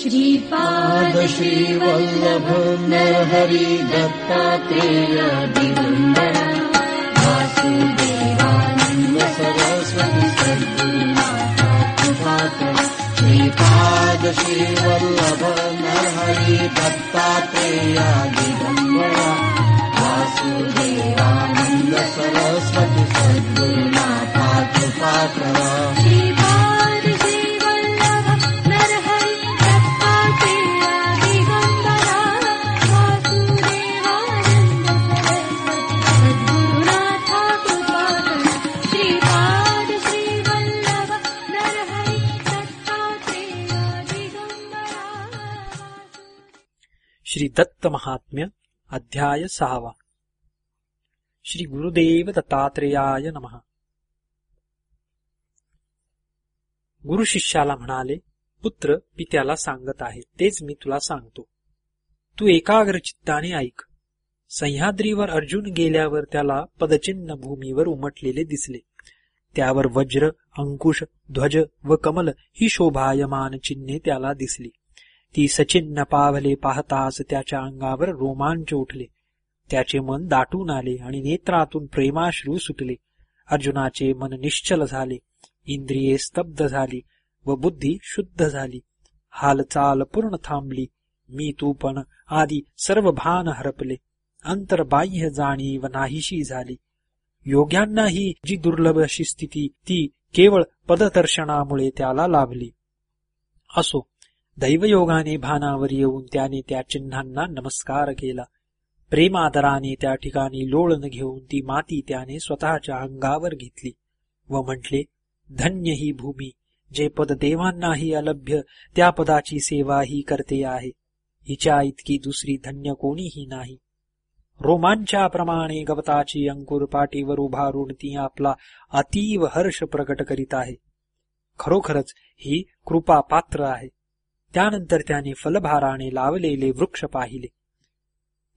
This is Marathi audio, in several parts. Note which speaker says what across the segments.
Speaker 1: श्रीपाद श्रीवल्लभ नरहरि दत्तात्रेय दिगम्बर वासुदेवानन्द सरस्वती सद्गुरुनाथ कृपाकर श्रीपाद श्रीवल्लभ नरहरि दत्तात्रेय दिगम्बर वासुदेवानन्द सरस्वती सद्गुरुनाथ कृपाकर
Speaker 2: महात्म्य अध्याय सहावा. श्री गुरुदेव दत्तात्रेयाय नमः. गुरु शिष्याला म्हणाले पुत्र पित्याला सांगत आहे तेच मी तुला सांगतो. तू एकाग्र चित्ताने ऐक. सह्याद्रीवर अर्जुन गेल्यावर त्याला पदचिन्ह भूमीवर उमटलेले दिसले. त्यावर वज्र अंकुश ध्वज व कमल ही शोभायमान चिन्हे त्याला दिसली. ती सचिन्न पावले पाहताच त्याच्या अंगावर रोमांच उठले. त्याचे मन दाटून आले आणि नेत्रातून प्रेमाश्रू सुटले. अर्जुनाचे मन निश्चल झाले. इंद्रिये स्तब्ध झाली व बुद्धी शुद्ध झाली. हालचाल पूर्ण थांबली. मी तू पण आदी सर्व भान हरपले. अंतर्बाह्य जाणीव नाहीशी झाली. योग्यांनाही जी दुर्लभ अशी स्थिती ती केवळ पददर्शनामुळे त्याला लाभली. असो. दैवयोगाने भानावर येऊन त्याने त्या चिन्हांना नमस्कार केला प्रेमादराने त्या ठिकाणी लोळण घेऊन ती माती त्याने स्वतःच्या अंगावर घेतली व म्हटले धन्य ही भूमी जे पद देवांनाही अलभ्य त्या पदाची सेवा ही करते आहे हिच्या इतकी दुसरी धन्य कोणीही नाही रोमांच्याप्रमाणे गवताची अंकुर पाटीवर उभारून ती आपला अतीव हर्ष प्रकट करीत आहे खरोखरच ही कृपा पात्र आहे त्यानंतर त्याने फलभाराने लावलेले वृक्ष पाहिले.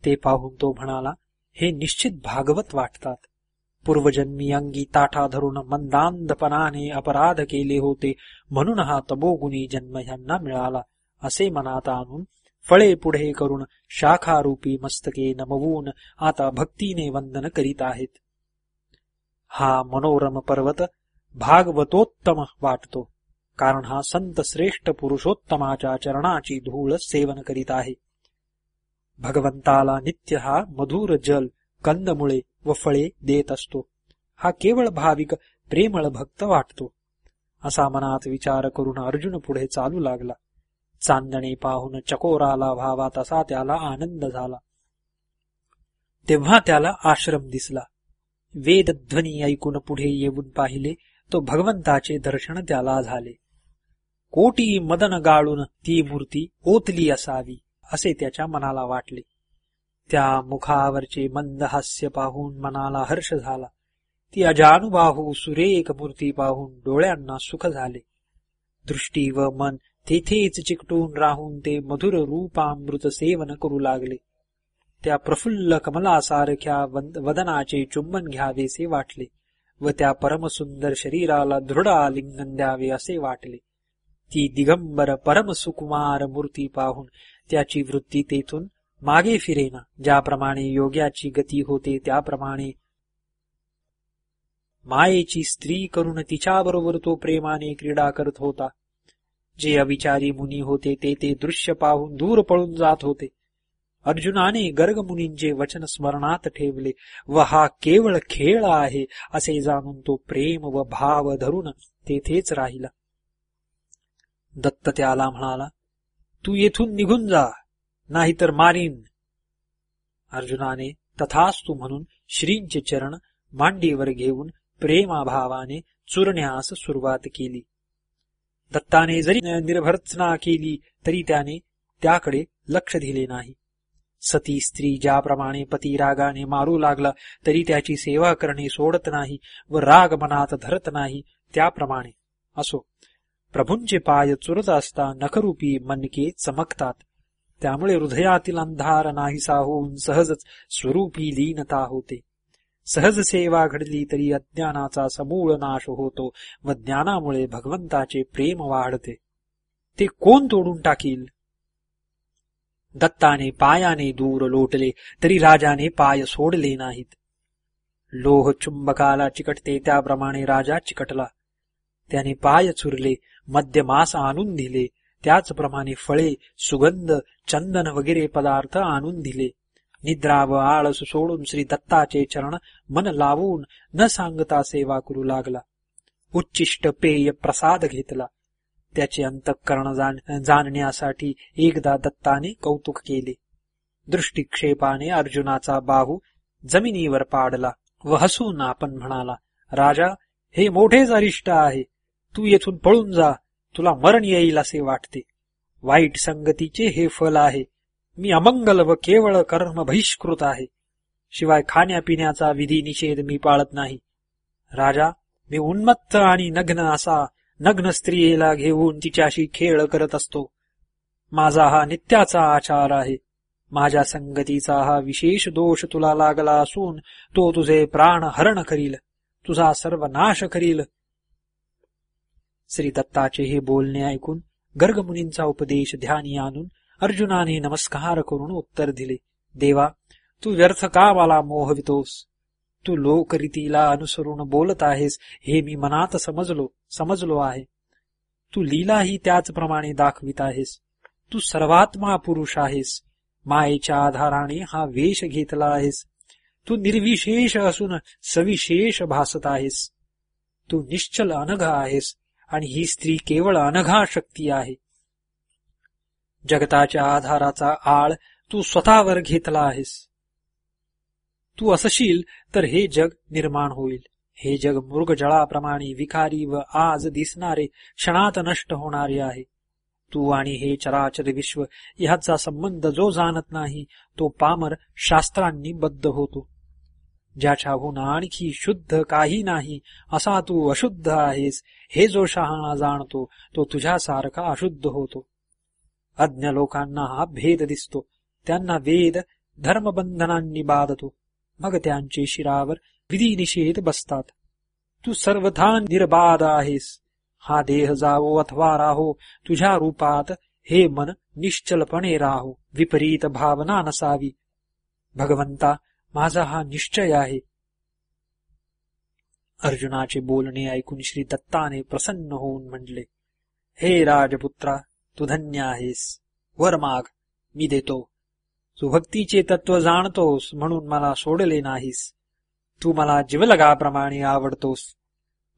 Speaker 2: ते पाहून तो म्हणाला हे निश्चित भागवत वाटतात. पूर्वजन्मी अंगी ताठा धरून मंदांधपणाने अपराध केले होते. म्हणून हा तबोगुणी जन्म ह्यांना मिळाला. असे मनात आणून फळे पुढे करून शाखारूपी मस्तके नमवून आता भक्तीने वंदन करीत आहेत. हा मनोरम पर्वत भागवतोत्तम वाटतो. कारण हा संत श्रेष्ठ पुरुषोत्तमाच्या चरणाची धूळ सेवन करीत आहे. भगवंताला नित्य हा मधुर जल कंदमुळे व फळे देत असतो. हा केवळ भाविक प्रेमळ भक्त वाटतो. असा मनात विचार करून अर्जुन पुढे चालू लागला. चांदणे पाहून चकोराला व्हावा तसा त्याला आनंद झाला. तेव्हा त्याला आश्रम दिसला. वेदध्वनी ऐकून पुढे येऊन पाहिले तो भगवंताचे दर्शन त्याला झाले. कोटी मदन गाळून ती मूर्ती ओतली असावी असे त्याच्या मनाला वाटले. त्या मुखावरचे मंद हास्य पाहून मनाला हर्ष झाला. ती अजानुबाहू सुरेख मूर्ती पाहून डोळ्यांना सुख झाले. दृष्टी व मन तेथेच चिकटून राहून ते मधुर रूपामृत सेवन करू लागले. त्या प्रफुल्ल कमलासारख्या वदनाचे चुंबन घ्यावेसे वाटले व त्या परमसुंदर शरीराला दृढ आलिंगन द्यावे असे वाटले. ती दिगंबर परमसुकुमार मूर्ती पाहून त्याची वृत्ती तेथून मागे फिरेना. ज्याप्रमाणे योग्याची गती होते त्याप्रमाणे मायेची स्त्री करून तिच्याबरोबर तो प्रेमाने क्रीडा करत होता. जे अविचारी मुनी होते ते ते दृश्य पाहून दूर पळून जात होते. अर्जुनाने गर्ग मुनींचे वचन स्मरणात ठेवले. व हा केवळ खेळ आहे असे जाणून तो प्रेम व भाव धरून तेथेच राहिला. दत्त त्याला म्हणाला तू येथून निघून जा नाहीतर मारीन. अर्जुनाने तथास्तु म्हणून श्रींचे चरण मांडीवर घेऊन प्रेमाभावाने चुरण्यास सुरुवात केली. दत्ताने जरी निर्भर्सना केली तरी त्याने त्याकडे लक्ष दिले नाही. सती स्त्री ज्याप्रमाणे पती रागाने मारू लागला तरी त्याची सेवा करणे सोडत नाही व राग मनात धरत नाही त्याप्रमाणे असो. प्रभूंचे पाय चुरत असता नखरूपी मनके चमकतात. त्यामुळे हृदयातील अंधार नाहीसा होऊन सहजच स्वरूपी लीनता होते. सहज सेवा घडली तरी अज्ञानाचा समूळ नाश होतो व ज्ञानामुळे भगवंताचे प्रेम वाढते. ते कोण तोडून टाकील? दत्ताने पायाने दूर लोटले तरी राजाने पाय सोडले नाहीत. लोह चुंबकाला चिकटते त्याप्रमाणे राजा चिकटला. त्याने पाय चुरले मद्यमास आणून दिले. त्याचप्रमाणे फळे सुगंध चंदन वगैरे पदार्थ आणून दिले. निद्रा व आळस सोडून श्री दत्ताचे चरण मन लावून न सांगता सेवा करू लागला. उच्चिष्ट पेय प्रसाद घेतला. त्याचे अंतःकरण जाण- जाणण्यासाठी एकदा दत्ताने कौतुक केले. दृष्टिक्षेपाने अर्जुनाचा बाहू जमिनीवर पाडला व हसून आपण म्हणाला राजा हे मोठेच अरिष्ट आहे. तू येथून पळून जा. तुला मरण येईल असे वाटते. वाईट संगतीचे हे फल आहे. मी अमंगल व केवळ कर्म बहिष्कृत आहे. शिवाय खाण्यापिण्याचा विधी निषेध मी पाळत नाही. राजा मी उन्मत्त आणि नग्न असा नग्न स्त्रियेला घेऊन तिच्याशी खेळ करत असतो. माझा हा नित्याचा आचार आहे. माझ्या संगतीचा हा विशेष दोष तुला लागला असून तो तुझे प्राण हरण करील. तुझा सर्व नाश करील. श्री दत्ताचे हे बोलणे ऐकून गर्गमुनींचा उपदेश ध्यानी आणून अर्जुनाने नमस्कार करून उत्तर दिले देवा तू व्यर्थ का मला मोहवितोस? तू लोकरीतीला अनुसरून बोलत आहेस हे मी मनात समजलो समजलो आहे. तू लीलाही त्याचप्रमाणे दाखवित आहेस. तू सर्वात्मा पुरुष आहेस. मायेच्या आधाराने हा वेश घेतला आहेस. तू निर्विशेष असून सविशेष भासत आहेस. तू निश्चल अनघ आहेस. आणि ही स्त्री केवळ अनघा शक्ती आहे. जगताच्या आधाराचा आळ तू स्वतःवर घेतला आहेस. तू असशील तर हे जग निर्माण होईल. हे जग मृग जळाप्रमाणे विकारी व आज दिसणारे क्षणात नष्ट होणारे आहे. तू आणि हे चराचर विश्व ह्याचा संबंध जो जाणत नाही तो पामर शास्त्रांनी बद्ध होतो. ज्याच्याहून आणखी शुद्ध काही नाही असा तू अशुद्ध आहेस हे जो शहाणा जाणतो तो तुझ्यासारखा अशुद्ध होतो. अज्ञ लोकांना हा भेद दिसतो त्यांना वेद धर्मबंधनांनी बाधतो. मग त्यांचे शिरावर विधी निषेध बसतात. तू सर्वथा निर्बाध आहेस. हा देह जावो अथवा राहो तुझ्या रूपात हे मन निश्चलपणे राहो विपरीत भावना नसावी. भगवंता माझा हा निश्चय आहे. अर्जुनाचे बोलणे ऐकून श्री दत्ताने प्रसन्न होऊन म्हणले हे राजपुत्रा तू धन्य आहेस. वर माग मी देतो. तू भक्तीचे तत्व जाणतोस म्हणून मला सोडले नाहीस. तू मला जीवलगाप्रमाणे आवडतोस.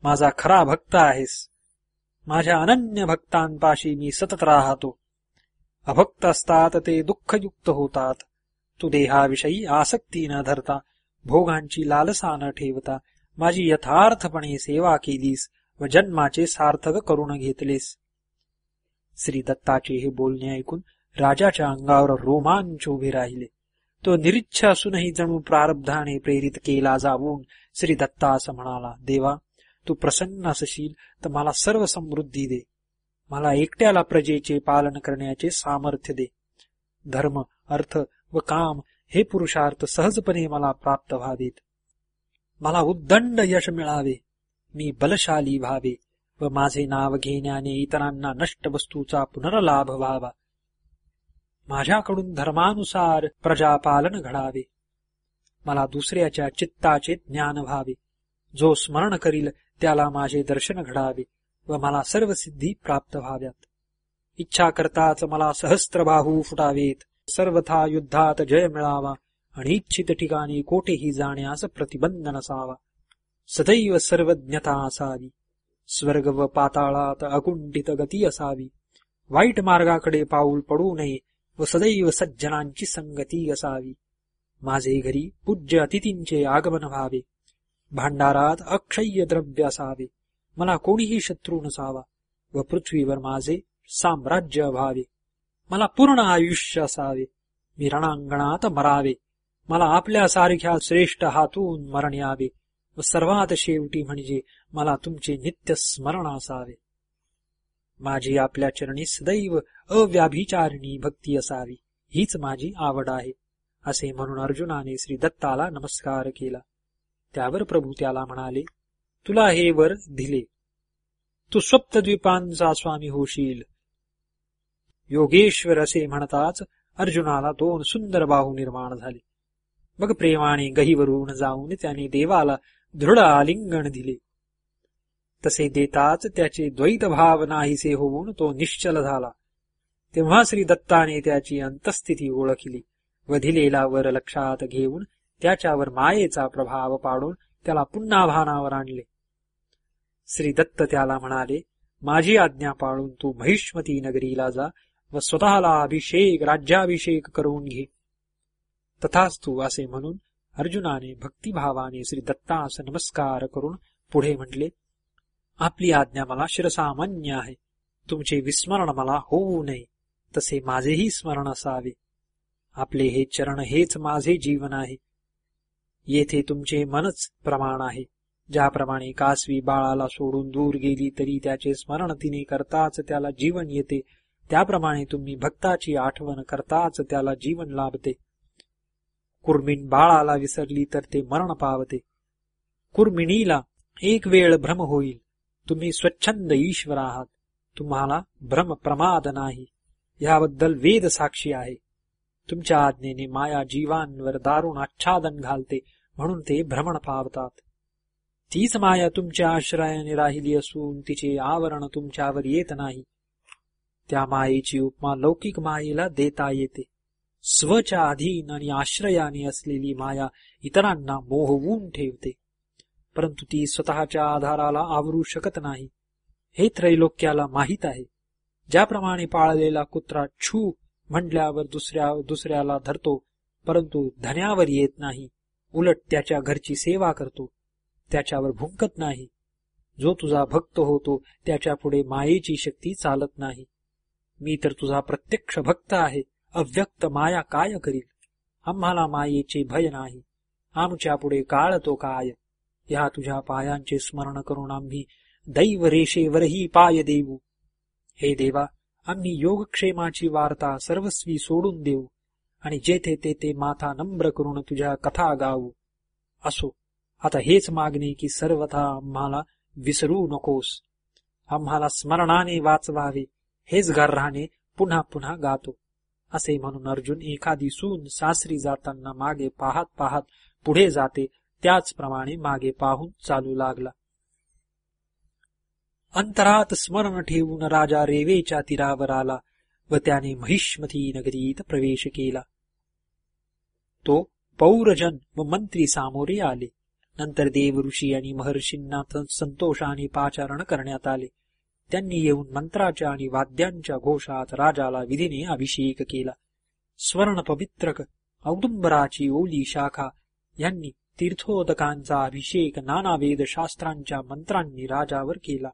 Speaker 2: माझा खरा भक्त आहेस. माझ्या अनन्य भक्तांपाशी मी सतत राहतो. अभक्त असतात ते दुःखयुक्त होतात. तू देहाविषयी आसक्ती न धरता भोगांची लालसा न ठेवता माझी यथार्थपणे सेवा केलीस व जन्माचे सार्थक करून घेतलेस. श्री दत्ताचे हे बोलणे ऐकून राजाच्या अंगावर रोमांच उभे राहिले. तो निरीच्छ असूनही जणू प्रारब्धाने प्रेरित केला जाऊन श्री दत्ता असं म्हणाला देवा तू प्रसन्न असशील तर मला सर्व समृद्धी दे. मला एकट्याला प्रजेचे पालन करण्याचे सामर्थ्य दे. धर्म अर्थ व काम हे पुरुषार्थ सहजपणे मला प्राप्त व्हावेत. मला उद्दंड यश मिळावे मी बलशाली व्हावे व माझे नाव घेण्याने इतरांना नष्ट वस्तूचा पुनर्लाभ व्हावा. माझ्याकडून धर्मानुसार प्रजापालन घडावे. मला दुसऱ्याच्या चित्ताचे ज्ञान व्हावे. जो स्मरण करील त्याला माझे दर्शन घडावे व मला सर्व सिद्धी प्राप्त व्हाव्यात. इच्छा करताच मला सहस्त्रबाहू फुटावेत. सर्वथा युद्धात जय मिळावा. अनिच्छित ठिकाणी कोठेही जाण्यास प्रतिबंध नसावा सदैव सर्वज्ञता असावी. स्वर्ग व पाताळात अकुंठित गती असावी. वाईट मार्गाकडे पाऊल पडू नये व सदैव सज्जनांची संगती असावी. माझे घरी पूज्य अतिथींचे आगमन व्हावे. भांडारात अक्षय्य द्रव्य असावे. मला कोणीही शत्रू नसावा व पृथ्वीवर माझे साम्राज्य व्हावे. मला पूर्ण आयुष्य असावे. मी रणांगणात मरावे. मला आपल्या सारख्या श्रेष्ठ हातून मरण यावे. व सर्वात शेवटी म्हणजे मला तुमचे नित्य स्मरण असावे. माझी आपल्या चरणी सदैव अव्याभिचारिणी भक्ती असावी. हीच माझी आवड आहे. असे म्हणून अर्जुनाने श्री दत्ताला नमस्कार केला. त्यावर प्रभू त्याला म्हणाले तुला हे वर दिले. तू स्वप्तद्वीपांचा स्वामी होशील. योगेश्वर असे म्हणताच अर्जुनाला दोन सुंदर बाहू निर्माण झाले. मग प्रेमाने गहीवरून जाऊन त्याने देवाला दृढ आलिंगन दिले. तसे देताच त्याचे द्वैत भाव नाहीसे होऊन तो निश्चल झाला. तेव्हा श्री दत्ताने त्याची अंतस्थिती ओळखली व दिलेला वर लक्षात घेऊन त्याच्यावर मायेचा प्रभाव पाडून त्याला पुन्हा भानावर आणले. श्री दत्त त्याला म्हणाले माझी आज्ञा पाळून तू महिष्मती नगरीला जा व स्वतःला अभिषेक राज्याभिषेक करून घे. तथास्तू असे म्हणून अर्जुनाने भक्तिभावाने श्री दत्तास नमस्कार करून पुढे म्हटले आपली आज्ञा मला शिरसामान्य आहे. तुमचे विस्मरण मला होऊ नये. तसे माझेही स्मरण असावे. आपले हे चरण हेच माझे जीवन आहे. येथे तुमचे मनच प्रमाण आहे. ज्याप्रमाणे कासवी बाळाला सोडून दूर गेली तरी त्याचे स्मरण तिने करताच त्याला जीवन येते. त्याप्रमाणे तुम्ही भक्ताची आठवण करताच त्याला जीवन लाभते. कुर्मिण बाळाला विसरली तर ते मरण पावते. कुर्मिणीला एक वेळ भ्रम होईल. तुम्ही स्वच्छंद ईश्वर आहात. तुम्हाला भ्रम प्रमाद नाही. याबद्दल वेद साक्षी आहे. तुमच्या आज्ञेने माया जीवांवर दारुण आच्छादन घालते म्हणून ते भ्रमण पावतात. तीच माया तुमच्या आश्रयाने राहिली असून तिचे आवरण तुमच्यावर येत नाही. त्या मायेची उपमा लौकिक मायेला देता येते. स्वच्या अधीन आणि आश्रयाने असलेली माया इतरांना मोहवून ठेवते. परंतु ती स्वतःच्या आधाराला आवरू शकत नाही. हे त्रैलोक्याला माहीत आहे. ज्याप्रमाणे पाळलेला कुत्रा छू म्हटल्यावर दुसऱ्या दुसऱ्याला धरतो परंतु धन्यावर येत नाही. उलट त्याच्या घरची सेवा करतो. त्याच्यावर भुंकत नाही. जो तुझा भक्त होतो त्याच्या पुढे मायेची शक्ती चालत नाही. मी तर तुझा प्रत्यक्ष भक्त आहे अव्यक्त माया काय करील? आम्हाला मायेचे भय नाही. आमच्या पुढे काळ तो काय? ह्या तुझ्या पायांचे स्मरण करून आम्ही दैव रेषेवरही पाय देऊ. हे देवा आम्ही योगक्षेमाची वार्ता सर्वस्वी सोडून देऊ आणि जेथे तेथे माथा नम्र करून तुझ्या कथा गाऊ. असो आता हेच मागणे की सर्वथा आम्हाला विसरू नकोस. आम्हाला स्मरणाने वाचवावे. हेच गर्राने पुन्हा पुन्हा गातो. असे म्हणून अर्जुन एखादी सून सासरी जाताना मागे पाहत पाहत पुढे जाते त्याचप्रमाणे मागे पाहून चालू लागला. अंतरात स्मरण ठेवून राजा रेवेच्या तीरावर आला व त्याने महिष्मती नगरीत प्रवेश केला. तो पौरजन व मंत्री सामोरे आले. नंतर देव ऋषी आणि महर्षींना संतोषाने पाचारण करण्यात आले. त्यांनी येऊन मंत्राच्या आणि वाद्यांच्या घोषात राजाला विधीने अभिषेक केला. स्वर्ण पवित्रक औदुंबराची ओली शाखा यांनी तीर्थोदकांचा अभिषेक नाना वेदशास्त्रांच्या मंत्रांनी राजावर केला.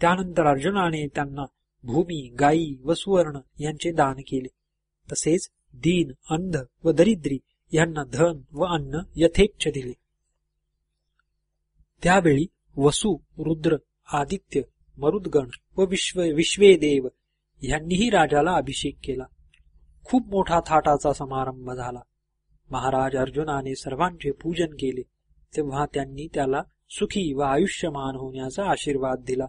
Speaker 2: त्यानंतर अर्जुनाने त्यांना भूमी गायी व सुवर्ण यांचे दान केले. तसेच दीन अंध व दरिद्री यांना धन व अन्न यथेच्छ दिले. त्यावेळी वसु रुद्र आदित्य मरुदगण व विश्व विश्वेदेव यांनीही राजाला अभिषेक केला. खूप मोठा थाटाचा समारंभ झाला. महाराज अर्जुनाने सर्वांचे पूजन केले तेव्हा त्यांनी त्याला सुखी व आयुष्यमान होण्याचा आशीर्वाद दिला.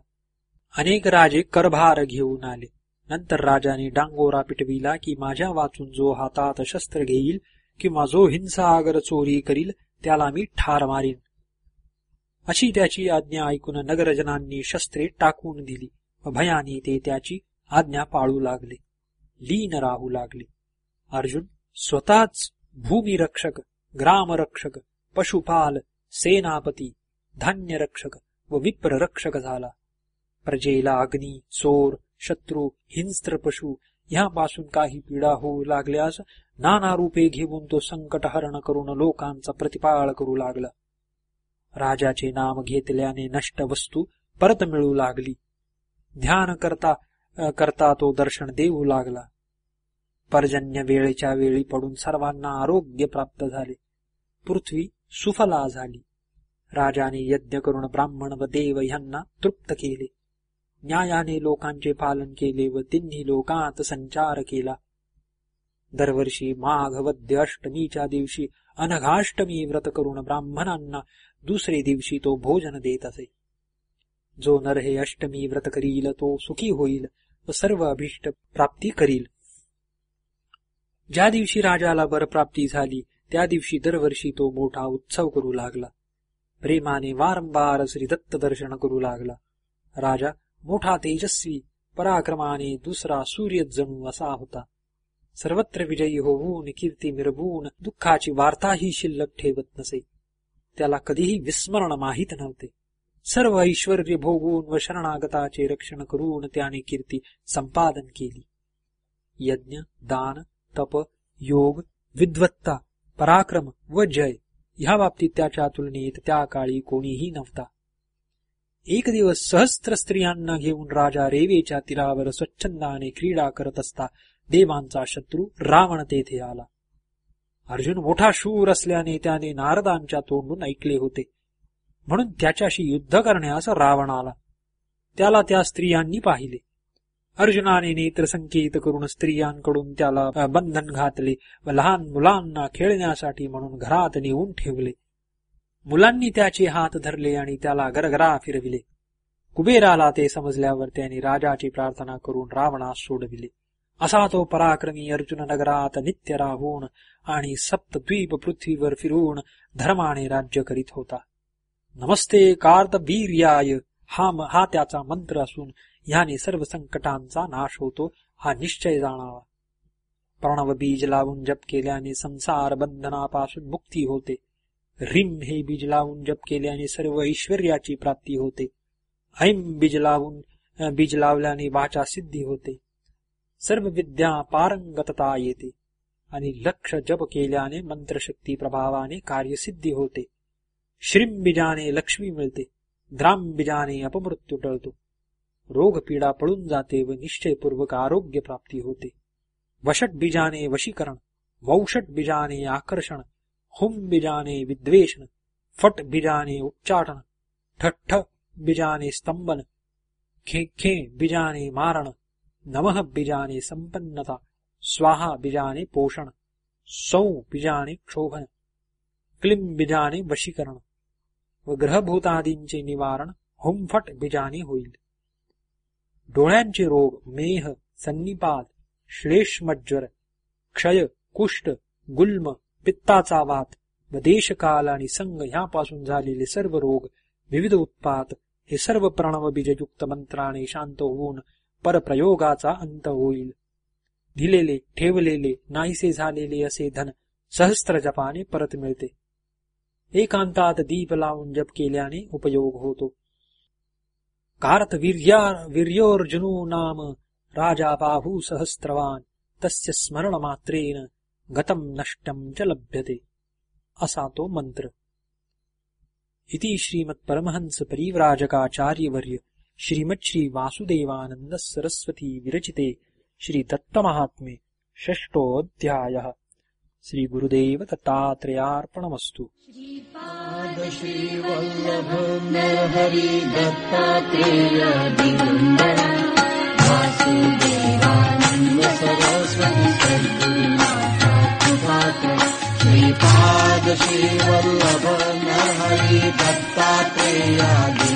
Speaker 2: अनेक राजे करभार घेऊन आले. नंतर राजाने डांगोरा पिटविला की माझ्या वाचून जो हातात शस्त्र घेईल किंवा जो हिंसागर चोरी करील त्याला मी ठार मारीन. अशी त्याची आज्ञा ऐकून नगरजनांनी शस्त्रे टाकून दिली. व भयाने ते त्याची आज्ञा पाळू लागले. लीन राहू लागले. अर्जुन स्वतःच भूमिरक्षक ग्रामरक्षक पशुपाल सेनापती धान्यरक्षक व विप्ररक्षक झाला. प्रजेला अग्नी चोर शत्रू हिंस्त्र पशु ह्यापासून काही पीडा होऊ लागल्यास नाना रूपे घेऊन तो संकट हरण करून लोकांचा प्रतिपाळ करू लागला. राजाचे नाम घेतल्याने नष्ट वस्तू परत मिळू लागली. ध्यान करता करता तो दर्शन देऊ लागला. पर्जन्य वेळेच्या वेळी पडून सर्वांना आरोग्य प्राप्त झाले. पृथ्वी सुफला झाली. राजाने यज्ञ करून ब्राह्मण व देव यांना तृप्त केले. न्यायाने लोकांचे पालन केले व तिन्ही लोकांत संचार केला. दरवर्षी माघ वद्य अष्टमीच्या दिवशी अनघाष्टमी व्रत करून ब्राह्मणांना दुसरे दिवशी तो भोजन देत असे. जो नर हे अष्टमी व्रत करील तो सुखी होईल व सर्व अभिष्ट प्राप्ती करील. ज्या दिवशी राजाला बरप्राप्ती झाली त्या दिवशी दरवर्षी तो मोठा उत्सव करू लागला. प्रेमाने वारंवार श्री दत्त दर्शन करू लागला. राजा मोठा तेजस्वी पराक्रमाने दुसरा सूर्य जणू असा होता. सर्वत्र विजयी होऊन कीर्ती मिरवून दुःखाची वार्ताही शिल्लक ठेवत नसे. त्याला कधीही विस्मरण माहीत नव्हते. सर्व ऐश्वर भोगून व शरणागताचे रक्षण करून त्याने कीर्ती संपादन केली. यज्ञ दान तप योग विद्वत्ता पराक्रम व जय ह्या बाबतीत त्याच्या तुलनेत त्या काळी कोणीही नव्हता. एक दिवस सहस्त्र स्त्रियांना घेऊन राजा रेवेच्या तीरावर स्वच्छंदाने क्रीडा करत असता देवांचा शत्रू रावण तेथे आला. अर्जुन मोठा शूर असल्याने त्याने नारदांच्या तोंडून ऐकले होते. म्हणून त्याच्याशी युद्ध करण्यास रावण आला. त्याला त्या स्त्रियांनी पाहिले. अर्जुनाने नेत्र संकेत करून स्त्रियांकडून त्याला बंधन घातले व लहान मुलांना खेळण्यासाठी म्हणून घरात नेऊन ठेवले. मुलांनी त्याचे हात धरले आणि त्याला गरगरा फिरविले. कुबेराला ते समजल्यावर त्याने राजाची प्रार्थना करून रावणास सोडविले. असा तो पराक्रमी अर्जुन नगरात नित्य राहून आणि सप्तद्वीप पृथ्वीवर फिरून धर्माने राज्य करीत होता. नमस्ते कार्तवीर्याय हा म- हा त्याचा मंत्र असून ह्याने सर्व संकटांचा नाश होतो हा निश्चय जाणावा. प्रणव बीज लावून जप केल्याने संसार बंधनापासून मुक्ती होते. रिम हे बीज लावून जप केल्याने सर्व ऐश्वर्याची प्राप्ती होते. ऐम बीज लावून बीज लावल्याने वाचा सिद्धी होते. सर्व विद्या पारंगतता येते आणि लक्ष जप केल्याने मंत्रशक्ती प्रभावाने कार्यसिद्धी होते. श्रींबीजाने लक्ष्मी मिळते द्रामबीजाने अपमृत्यू टळतो. रोग पीडा पळून जाते व निश्चयपूर्वक आरोग्य प्राप्ती होते. वषट बीजाने वशीकरण वौषट बीजाने आकर्षण हुम बीजाने विद्वेषण फट बीजाने उच्चाटन ठठ बीजाने स्तंभन खे खे बीजाने मारण नमः बीजाने संपन्नता स्वाहा बीजाने पोषण सौ बीजाने क्षोभन क्लिम बीजाने वशीकरण व ग्रहभूतादींचे निवारण हुमफट बीजाने होईल. डोळ्यांचे रोग मेह सन्निपात श्लेष्मज्वर क्षय कुष्ठ गुल्म पित्ताचा वात व देशकाल आणि संघ ह्यापासून झालेले सर्व रोग विविध उत्पात हे सर्व प्रणव बीजयुक्त मंत्राने शांत होऊन परप्रयोगाचा अंत होईल. दिलेले ठेवलेले नाहीसे झालेले असे धन सहस्त्र जपाने परत मिळते. एकांतात दीप लावून जप केल्याने उपयोग होतो. कार्त वीर्योर्जुनो नाम राजा बाहू सहस्त्रवान तस्य स्मरण मात्रेन गतम नष्टम च लभ्यते. असा तो मंत्र. इति श्रीमत् परमहंस परिव्राजकाचार्यवर्य श्रीमत श्री वासुदेवानंद सरस्वती विरचिते श्री दत्तमहात्म्ये श्री गुरुदेव दत्तात्रयार्पणमस्तु।
Speaker 1: श्रीपाद श्रीवल्लभ हरि दत्तात्रेयादि।